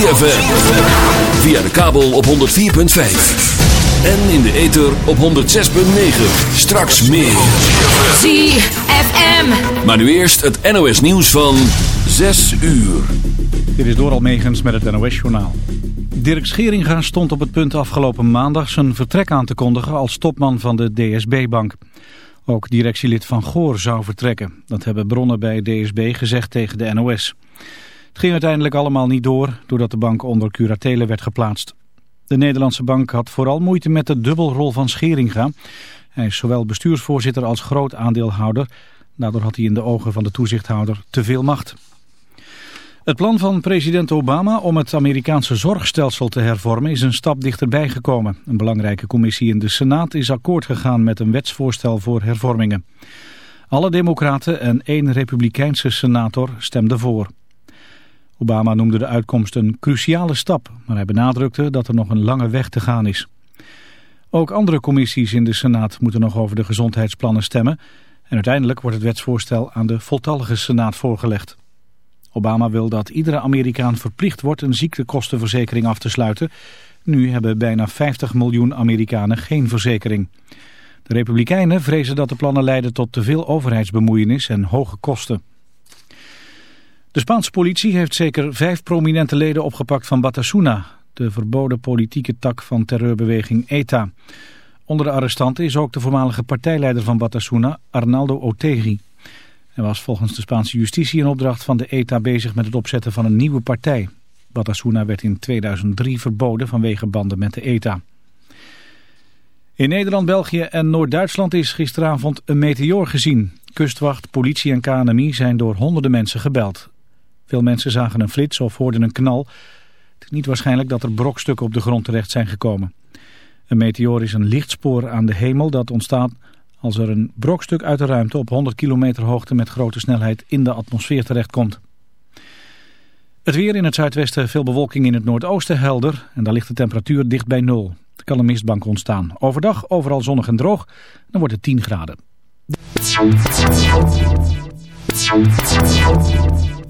ZFM. Via de kabel op 104.5. En in de ether op 106.9. Straks meer. ZFM. Maar nu eerst het NOS nieuws van 6 uur. Dit is door Almegens met het NOS-journaal. Dirk Scheringa stond op het punt afgelopen maandag zijn vertrek aan te kondigen als topman van de DSB-bank. Ook directielid Van Goor zou vertrekken. Dat hebben bronnen bij DSB gezegd tegen de NOS. Ging uiteindelijk allemaal niet door, doordat de bank onder curatele werd geplaatst. De Nederlandse bank had vooral moeite met de dubbelrol van Scheringa. Hij is zowel bestuursvoorzitter als groot aandeelhouder. Daardoor had hij in de ogen van de toezichthouder te veel macht. Het plan van president Obama om het Amerikaanse zorgstelsel te hervormen is een stap dichterbij gekomen. Een belangrijke commissie in de Senaat is akkoord gegaan met een wetsvoorstel voor hervormingen. Alle democraten en één republikeinse senator stemden voor. Obama noemde de uitkomst een cruciale stap, maar hij benadrukte dat er nog een lange weg te gaan is. Ook andere commissies in de Senaat moeten nog over de gezondheidsplannen stemmen en uiteindelijk wordt het wetsvoorstel aan de voltallige Senaat voorgelegd. Obama wil dat iedere Amerikaan verplicht wordt een ziektekostenverzekering af te sluiten. Nu hebben bijna 50 miljoen Amerikanen geen verzekering. De Republikeinen vrezen dat de plannen leiden tot te veel overheidsbemoeienis en hoge kosten. De Spaanse politie heeft zeker vijf prominente leden opgepakt van Batasuna, de verboden politieke tak van terreurbeweging ETA. Onder de arrestanten is ook de voormalige partijleider van Batasuna, Arnaldo Otegi. Hij was volgens de Spaanse justitie in opdracht van de ETA bezig met het opzetten van een nieuwe partij. Batasuna werd in 2003 verboden vanwege banden met de ETA. In Nederland, België en Noord-Duitsland is gisteravond een meteoor gezien. Kustwacht, politie en KNMI zijn door honderden mensen gebeld. Veel mensen zagen een flits of hoorden een knal. Het is niet waarschijnlijk dat er brokstukken op de grond terecht zijn gekomen. Een meteoor is een lichtspoor aan de hemel dat ontstaat als er een brokstuk uit de ruimte op 100 kilometer hoogte met grote snelheid in de atmosfeer terechtkomt. Het weer in het zuidwesten veel bewolking in het noordoosten helder en daar ligt de temperatuur dicht bij nul. Er kan een mistbank ontstaan. Overdag overal zonnig en droog, dan wordt het 10 graden.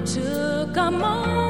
took a moment.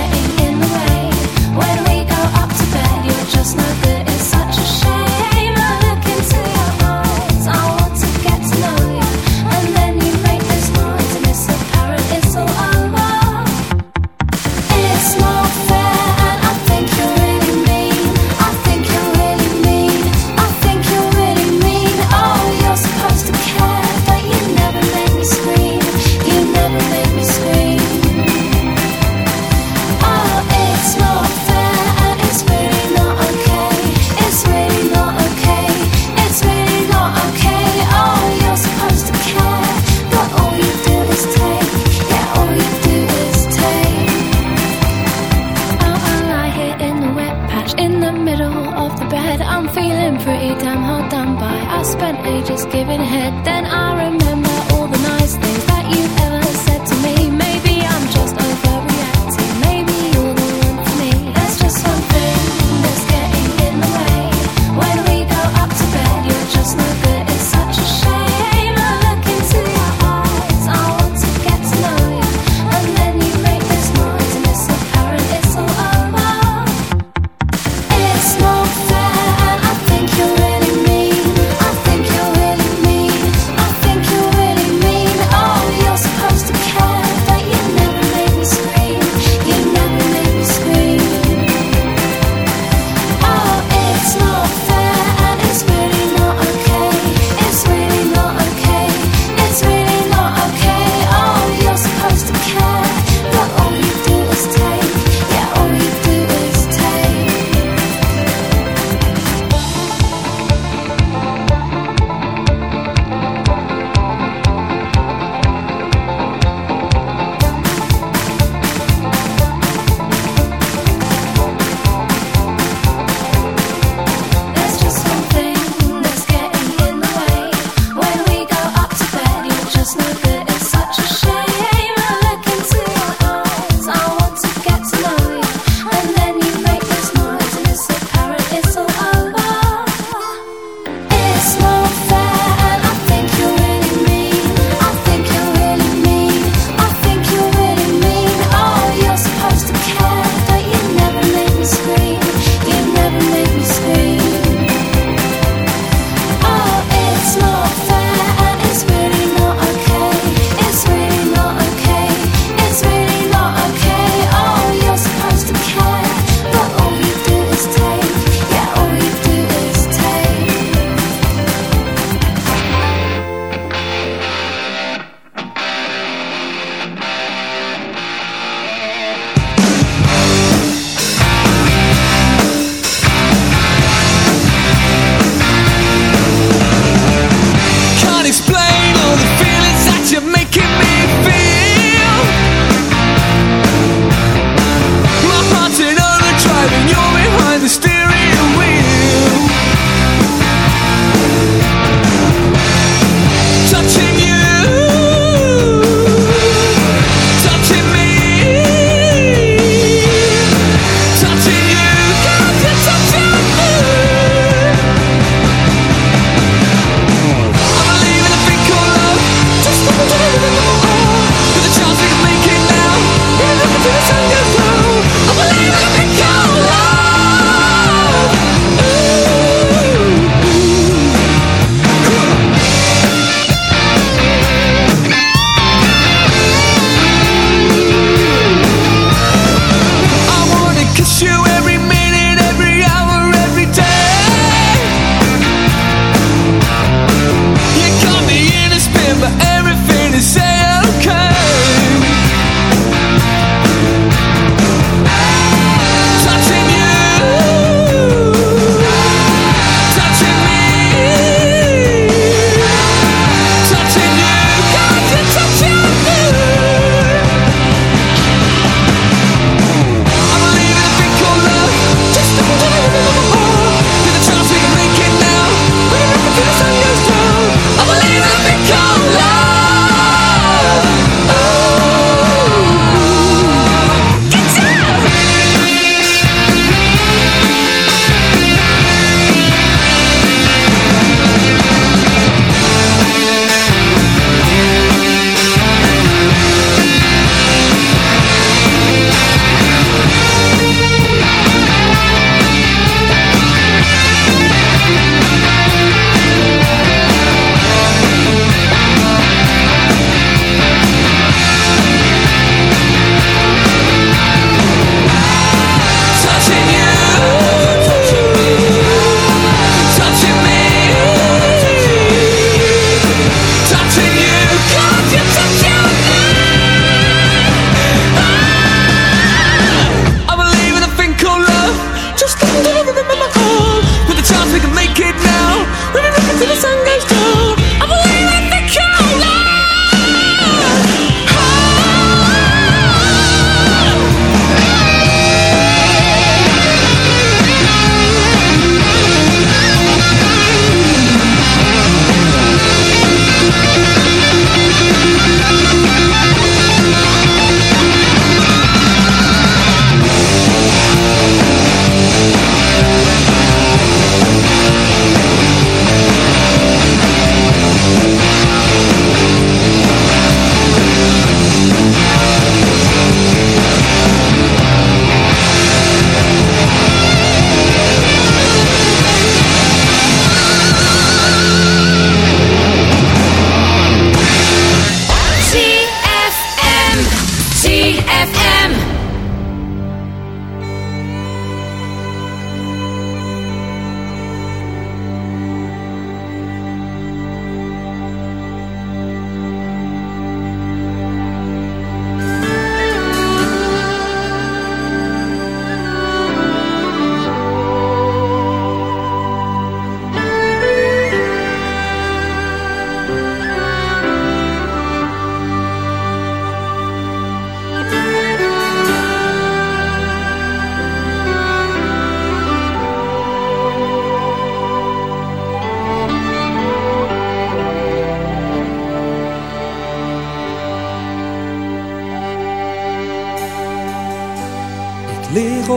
just not good.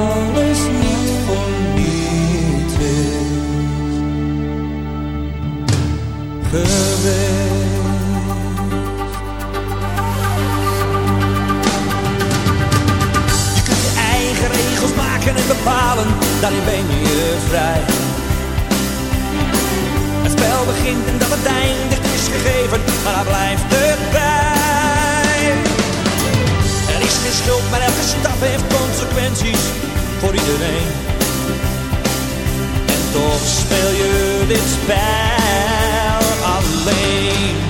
Alles niet voor. Je kunt je eigen regels maken en bepalen, daarin ben je vrij. Het spel begint en dat het eindigt is gegeven, maar daar blijft het bij. Er is geen schuld, maar elke stap heeft consequenties voor iedereen. En toch speel je dit spel alleen.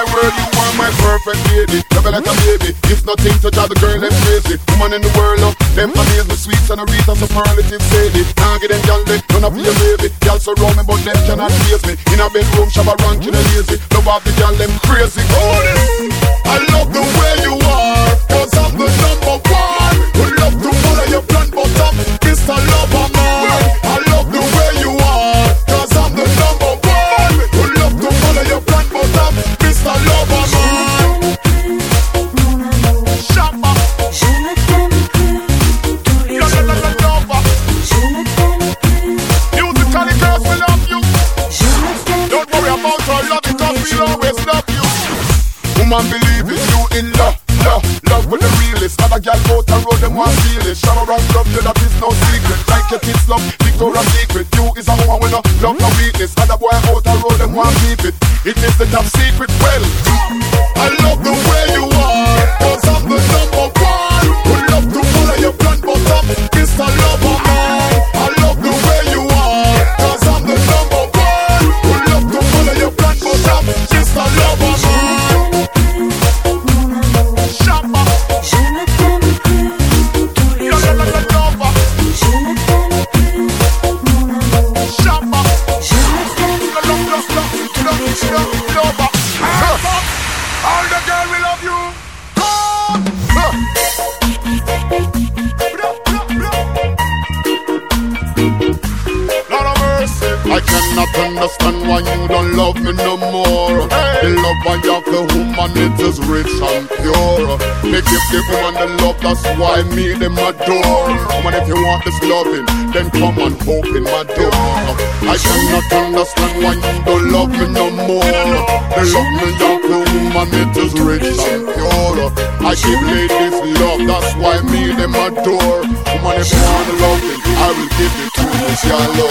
perfect lady. Love you like a baby. If nothing to drive the girl them crazy. Woman in the world, love them amaze me. Sweet and a Rita, superlative lady. Now get them gyal, they none of your baby. Gyal surround me, but them cannot face me. In a bedroom, shabba ranking and lazy. Love off the gyal, them crazy. Oh, Woman, believe it, you in love, love, love with the realest. Other gal out a road, them want steal it. Shabba rank love you, that is no secret. Like your kids love Victoria's Secret. You is a woman with no love, no weakness. Other boy out a road, them want keep it. It is the top secret. Well, if you the loving, I will give it to you, your love.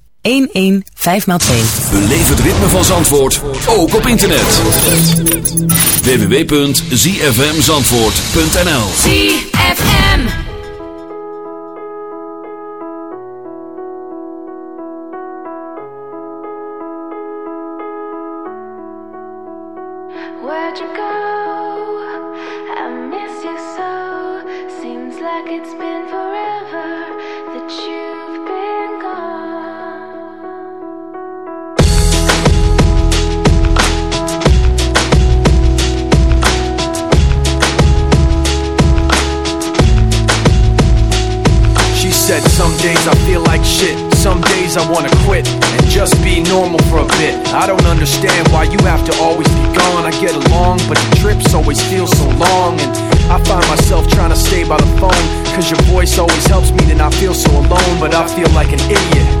115x2. Beleef het ritme van Zandvoort, ook op internet. www.zfmzandvoort.nl ZFM. Where'd you go? I miss you so. Seems like it's said, Some days I feel like shit. Some days I wanna quit and just be normal for a bit. I don't understand why you have to always be gone. I get along, but the trips always feel so long. And I find myself trying to stay by the phone. Cause your voice always helps me to not feel so alone. But I feel like an idiot.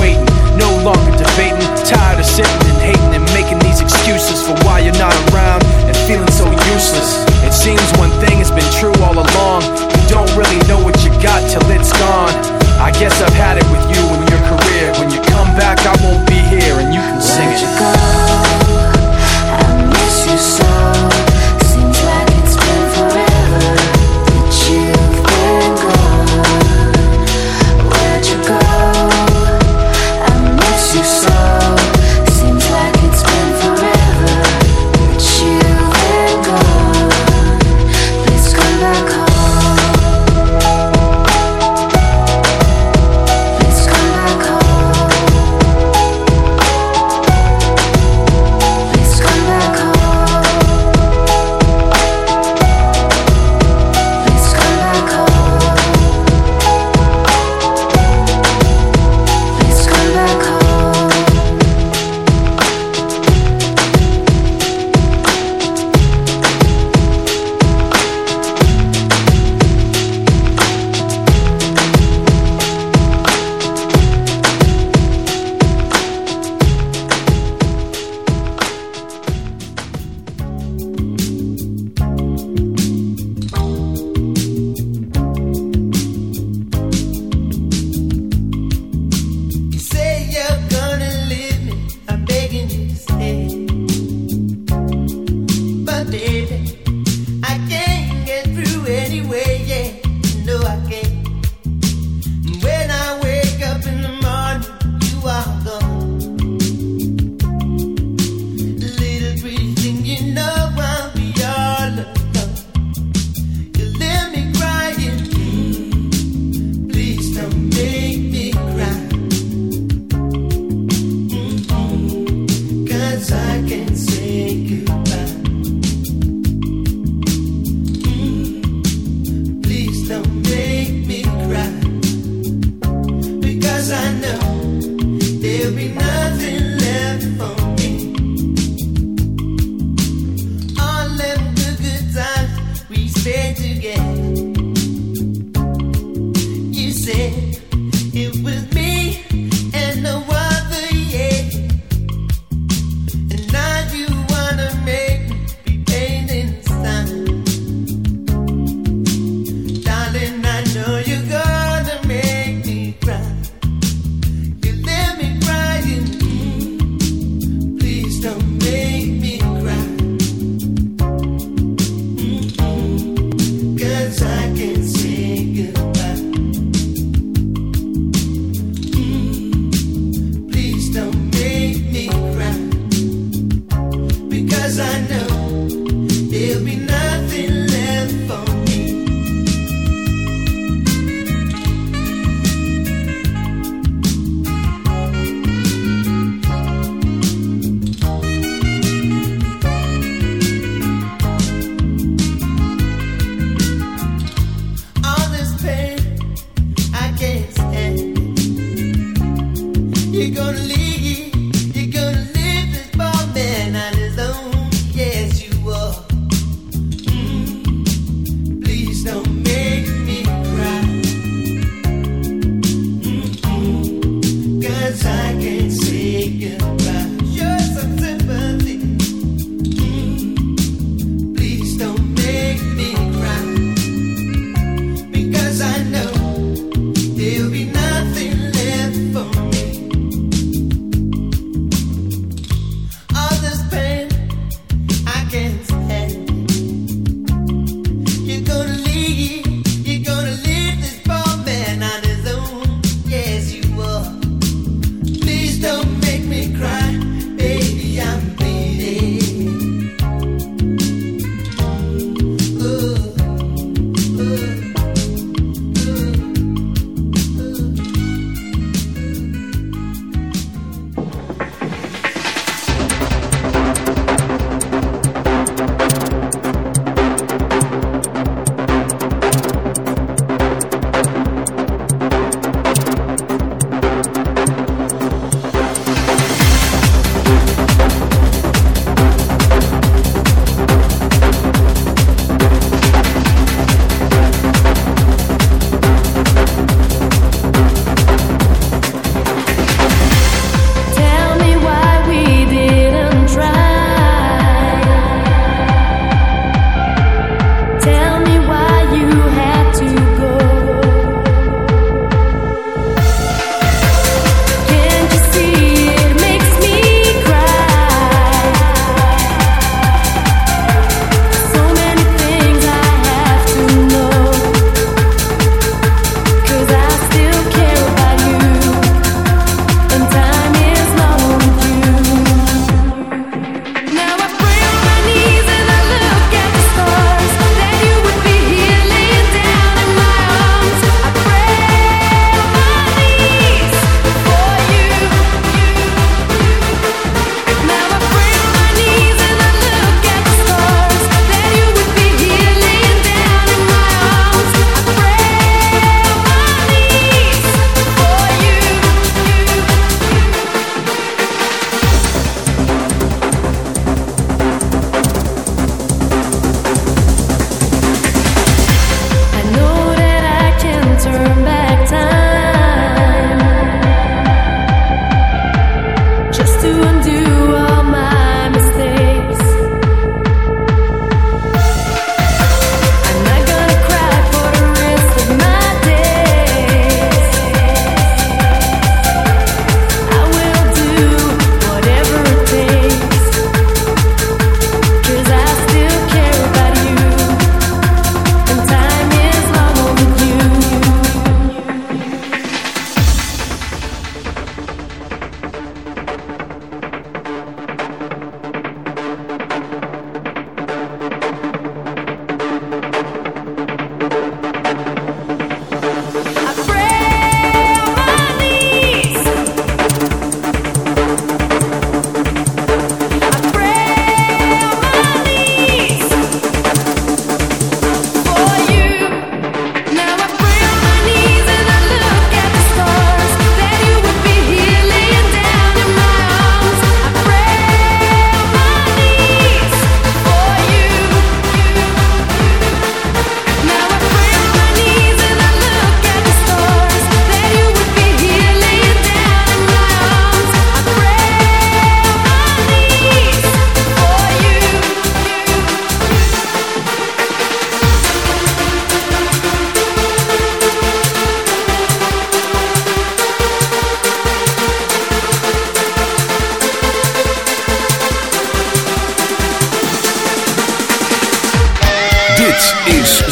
Waiting. No longer debating, tired of sitting and hating and making these excuses for why you're not around useless. It seems one thing has been true all along. You don't really know what you got till it's gone. I guess I've had it with you and your career. When you come back, I won't be here and you can sing it.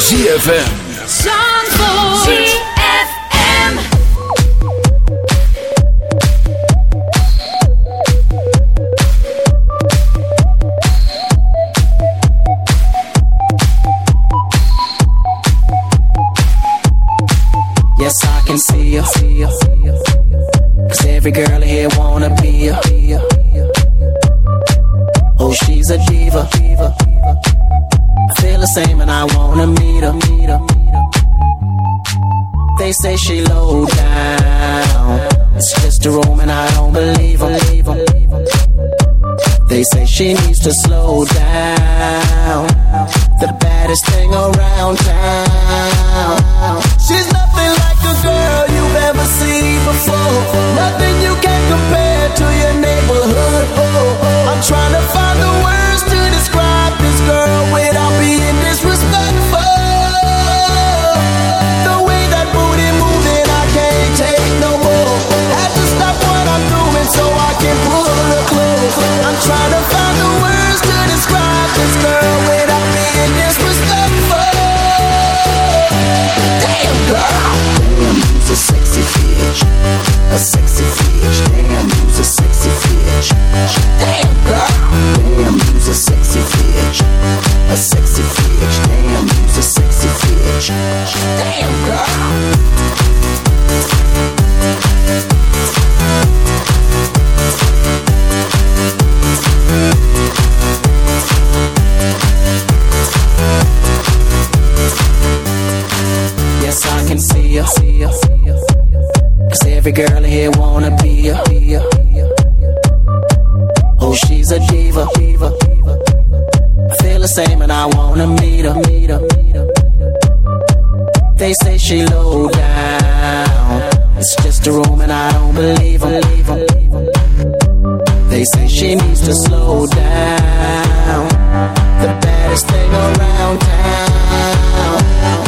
ZFM. see her. Cause every girl in here wanna be her. Oh, she's a diva. I feel the same and I wanna meet her. They say she low down. It's just a room and I don't believe them. They say she needs to slow down. The baddest thing around town.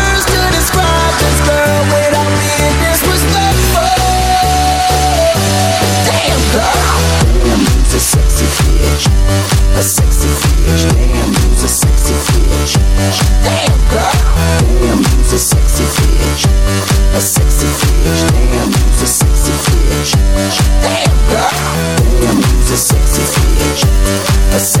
the same.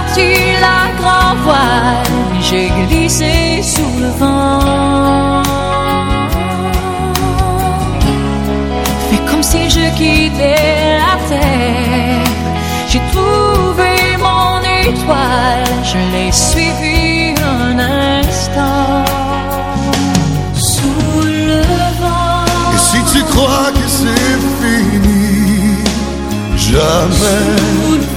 la grand voile, j'ai glissé sous le vent. Fais comme si je quittais la terre. J'ai trouvé mon étoile, je l'ai suivi un instant. Sous le vent. Et si tu crois que c'est fini, jamais.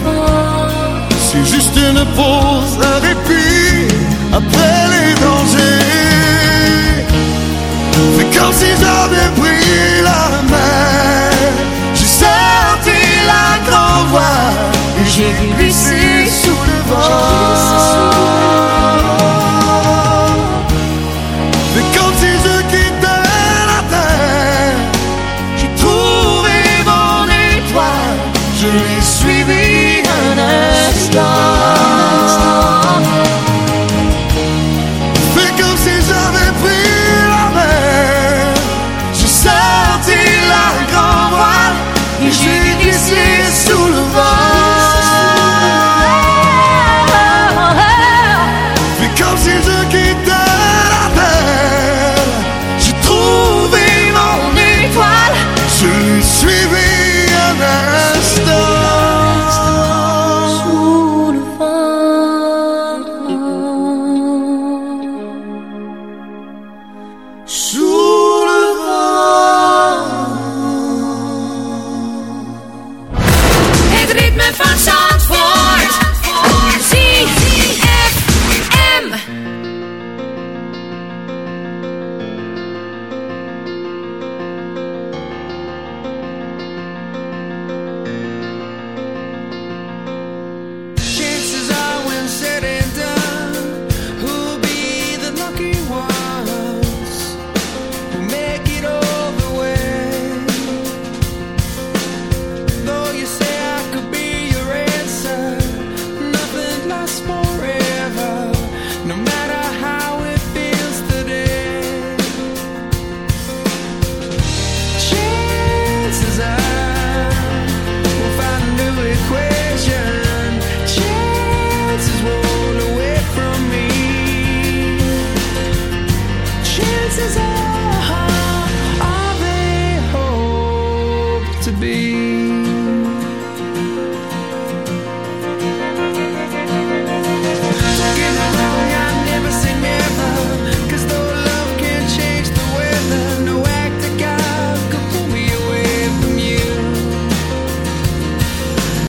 Une pause, un répit après les dangers. Fais comme si j'avais pris la mer. J'ai sorti la grand voile et j'ai glissé sous le vent.